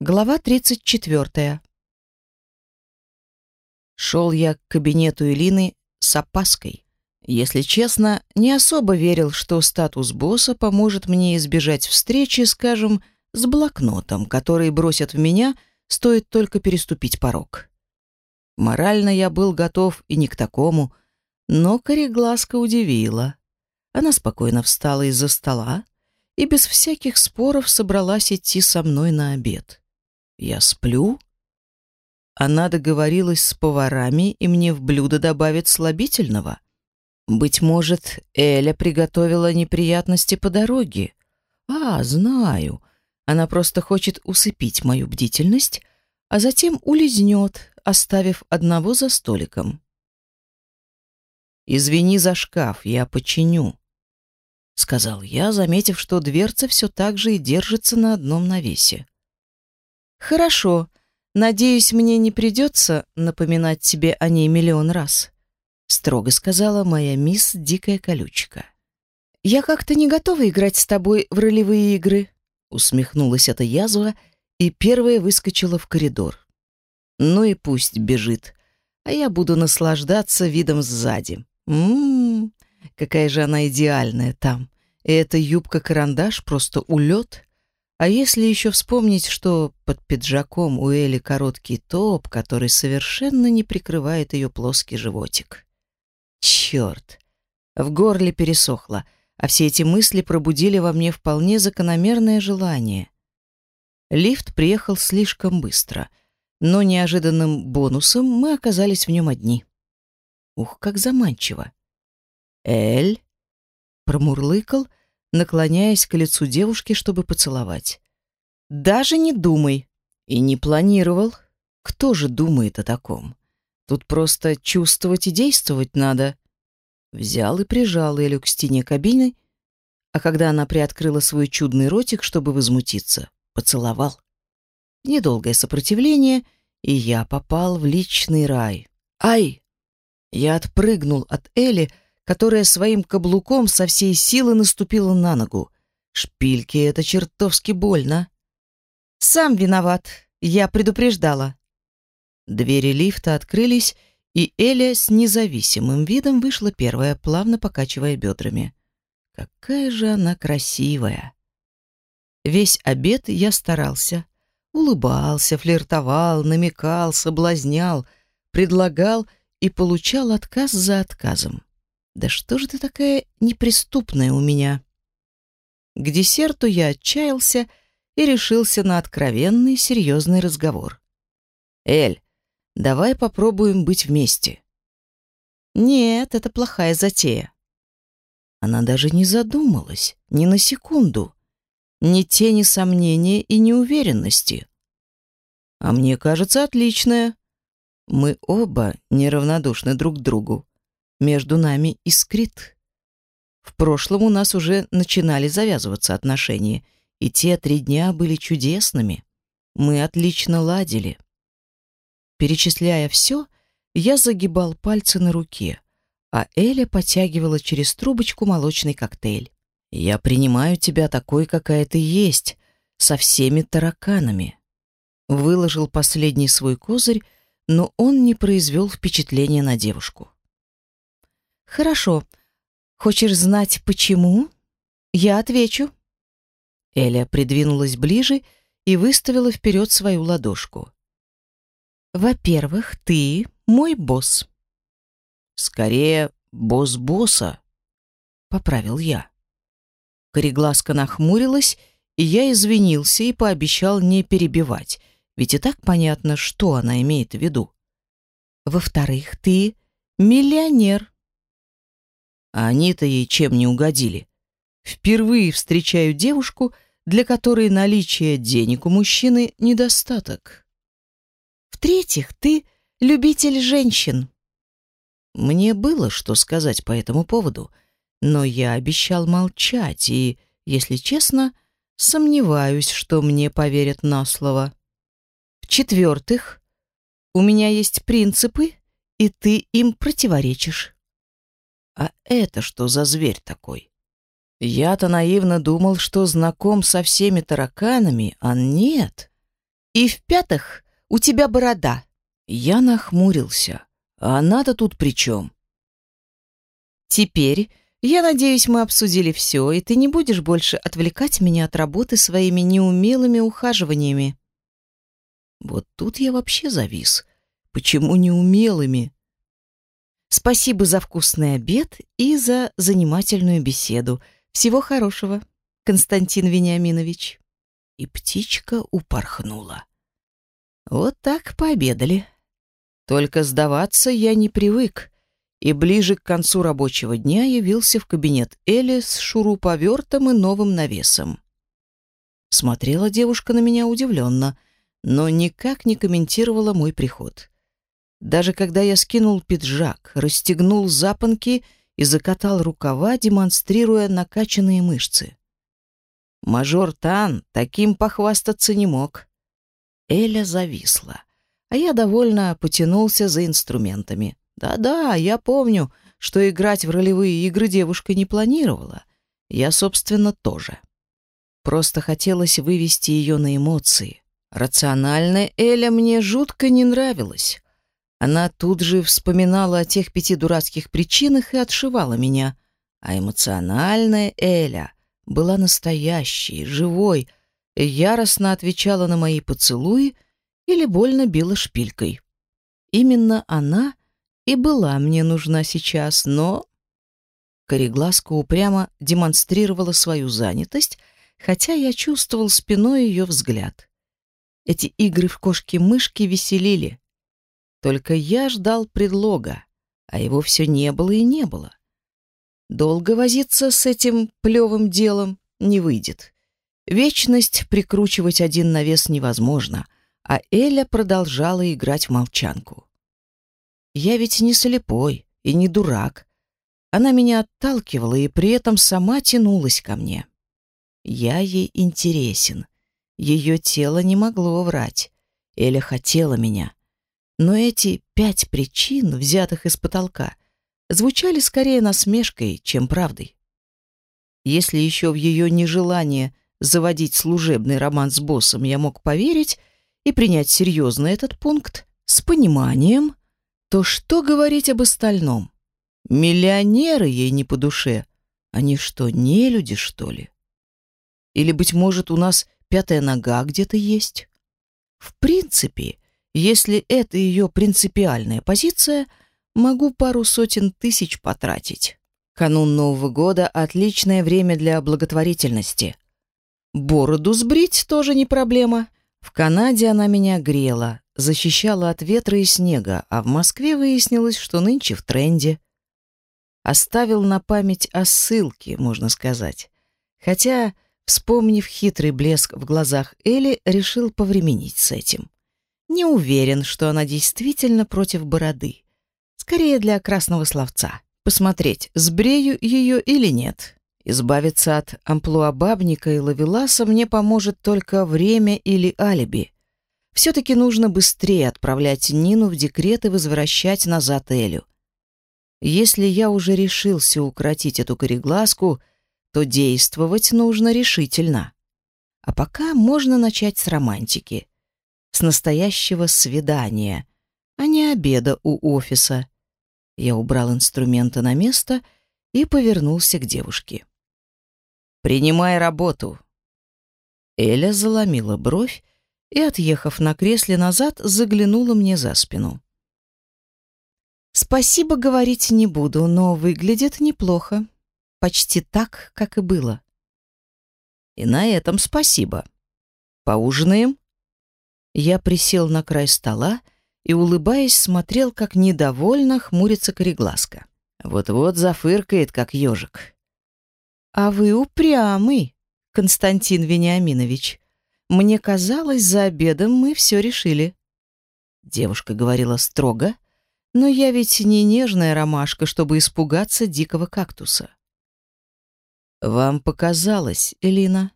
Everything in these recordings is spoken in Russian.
Глава 34. Шел я к кабинету Элины с опаской. Если честно, не особо верил, что статус босса поможет мне избежать встречи, скажем, с блокнотом, который бросят в меня, стоит только переступить порог. Морально я был готов и не к такому, но кореглазка удивила. Она спокойно встала из-за стола и без всяких споров собралась идти со мной на обед. Я сплю? Она договорилась с поварами, и мне в блюдо добавят слабительного. Быть может, Эля приготовила неприятности по дороге. А, знаю. Она просто хочет усыпить мою бдительность, а затем улизнет, оставив одного за столиком. «Извини за шкаф, я починю», — сказал я, заметив, что дверца все так же и держится на одном навесе. «Хорошо. Надеюсь, мне не придется напоминать тебе о ней миллион раз», — строго сказала моя мисс Дикая Колючка. «Я как-то не готова играть с тобой в ролевые игры», — усмехнулась эта язва и первая выскочила в коридор. «Ну и пусть бежит, а я буду наслаждаться видом сзади. Ммм, какая же она идеальная там. И эта юбка-карандаш просто улет». А если еще вспомнить, что под пиджаком у Эли короткий топ, который совершенно не прикрывает ее плоский животик. Черт! В горле пересохло, а все эти мысли пробудили во мне вполне закономерное желание. Лифт приехал слишком быстро, но неожиданным бонусом мы оказались в нем одни. Ух, как заманчиво! Эль промурлыкал, наклоняясь к лицу девушки, чтобы поцеловать. «Даже не думай!» И не планировал. Кто же думает о таком? Тут просто чувствовать и действовать надо. Взял и прижал Элю к стене кабины, а когда она приоткрыла свой чудный ротик, чтобы возмутиться, поцеловал. Недолгое сопротивление, и я попал в личный рай. «Ай!» Я отпрыгнул от Эли, которая своим каблуком со всей силы наступила на ногу. Шпильки — это чертовски больно. «Сам виноват. Я предупреждала». Двери лифта открылись, и Эля с независимым видом вышла первая, плавно покачивая бедрами. Какая же она красивая! Весь обед я старался. Улыбался, флиртовал, намекал, соблазнял, предлагал и получал отказ за отказом. Да что же ты такая неприступная у меня? К десерту я отчаялся и решился на откровенный, серьезный разговор. «Эль, давай попробуем быть вместе». «Нет, это плохая затея». Она даже не задумалась, ни на секунду, ни тени сомнения и неуверенности. А мне кажется, отличная. Мы оба неравнодушны друг к другу между нами искрит. В прошлом у нас уже начинали завязываться отношения, и те три дня были чудесными. Мы отлично ладили. Перечисляя все, я загибал пальцы на руке, а Эля потягивала через трубочку молочный коктейль. «Я принимаю тебя такой, какая ты есть, со всеми тараканами». Выложил последний свой козырь, но он не произвел впечатления на девушку. Хорошо. Хочешь знать, почему? Я отвечу. Эля придвинулась ближе и выставила вперед свою ладошку. Во-первых, ты мой босс. Скорее, босс босса, поправил я. Кореглазка нахмурилась, и я извинился и пообещал не перебивать, ведь и так понятно, что она имеет в виду. Во-вторых, ты миллионер. А они-то ей чем не угодили. Впервые встречаю девушку, для которой наличие денег у мужчины недостаток. В-третьих, ты любитель женщин. Мне было что сказать по этому поводу, но я обещал молчать и, если честно, сомневаюсь, что мне поверят на слово. В-четвертых, у меня есть принципы, и ты им противоречишь. А это что за зверь такой? Я-то наивно думал, что знаком со всеми тараканами, а нет. И в-пятых, у тебя борода. Я нахмурился. А она-то тут при чем? Теперь, я надеюсь, мы обсудили все, и ты не будешь больше отвлекать меня от работы своими неумелыми ухаживаниями. Вот тут я вообще завис. Почему неумелыми? Спасибо за вкусный обед и за занимательную беседу. Всего хорошего, Константин Вениаминович. И птичка упорхнула. Вот так пообедали. Только сдаваться я не привык, и ближе к концу рабочего дня явился в кабинет Эли с шуруповертом и новым навесом. Смотрела девушка на меня удивленно, но никак не комментировала мой приход. Даже когда я скинул пиджак, расстегнул запонки и закатал рукава, демонстрируя накачанные мышцы. Мажор Тан таким похвастаться не мог. Эля зависла, а я довольно потянулся за инструментами. Да-да, я помню, что играть в ролевые игры девушка не планировала. Я, собственно, тоже. Просто хотелось вывести ее на эмоции. Рациональная Эля мне жутко не нравилась. Она тут же вспоминала о тех пяти дурацких причинах и отшивала меня. А эмоциональная Эля была настоящей, живой, яростно отвечала на мои поцелуи или больно била шпилькой. Именно она и была мне нужна сейчас, но... Кореглазка упрямо демонстрировала свою занятость, хотя я чувствовал спиной ее взгляд. Эти игры в кошки-мышки веселили. Только я ждал предлога, а его все не было и не было. Долго возиться с этим плевым делом не выйдет. Вечность прикручивать один навес невозможно, а Эля продолжала играть в молчанку. Я ведь не слепой и не дурак. Она меня отталкивала и при этом сама тянулась ко мне. Я ей интересен. Ее тело не могло врать. Эля хотела меня. Но эти пять причин, взятых из потолка, звучали скорее насмешкой, чем правдой. Если еще в ее нежелание заводить служебный роман с боссом я мог поверить и принять серьезно этот пункт с пониманием, то что говорить об остальном? Миллионеры ей не по душе. Они что, не люди, что ли? Или, быть может, у нас пятая нога где-то есть? В принципе, если это ее принципиальная позиция, могу пару сотен тысяч потратить. Канун Нового года — отличное время для благотворительности. Бороду сбрить тоже не проблема. В Канаде она меня грела, защищала от ветра и снега, а в Москве выяснилось, что нынче в тренде. Оставил на память о ссылке, можно сказать. Хотя, вспомнив хитрый блеск в глазах Эли, решил повременить с этим. Не уверен, что она действительно против бороды. Скорее для красного словца. Посмотреть, сбрею ее или нет. Избавиться от амплуа бабника и лавеласа мне поможет только время или алиби. Все-таки нужно быстрее отправлять Нину в декрет и возвращать назад Элю. Если я уже решился укротить эту кореглазку, то действовать нужно решительно. А пока можно начать с романтики с настоящего свидания, а не обеда у офиса. Я убрал инструменты на место и повернулся к девушке. «Принимай работу». Эля заломила бровь и, отъехав на кресле назад, заглянула мне за спину. «Спасибо говорить не буду, но выглядит неплохо. Почти так, как и было». «И на этом спасибо. Поужинаем?» Я присел на край стола и, улыбаясь, смотрел, как недовольно хмурится кореглазка. Вот-вот зафыркает, как ежик. «А вы упрямый, Константин Вениаминович. Мне казалось, за обедом мы все решили». Девушка говорила строго, но я ведь не нежная ромашка, чтобы испугаться дикого кактуса. «Вам показалось, Элина?»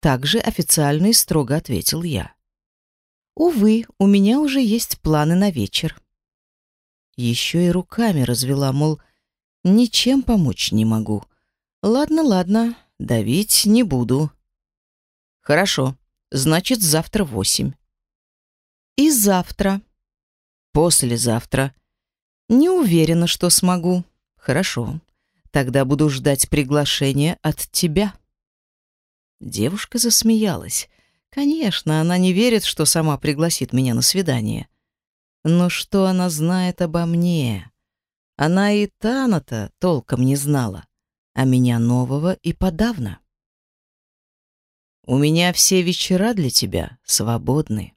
Также официально и строго ответил я. Увы, у меня уже есть планы на вечер. Еще и руками развела, мол, ничем помочь не могу. Ладно, ладно, давить не буду. Хорошо. Значит, завтра восемь. И завтра. Послезавтра. Не уверена, что смогу. Хорошо. Тогда буду ждать приглашения от тебя. Девушка засмеялась. Конечно, она не верит, что сама пригласит меня на свидание. Но что она знает обо мне? Она и Тана-то толком не знала, а меня нового и подавно. У меня все вечера для тебя свободны.